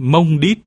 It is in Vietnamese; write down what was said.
mông đít.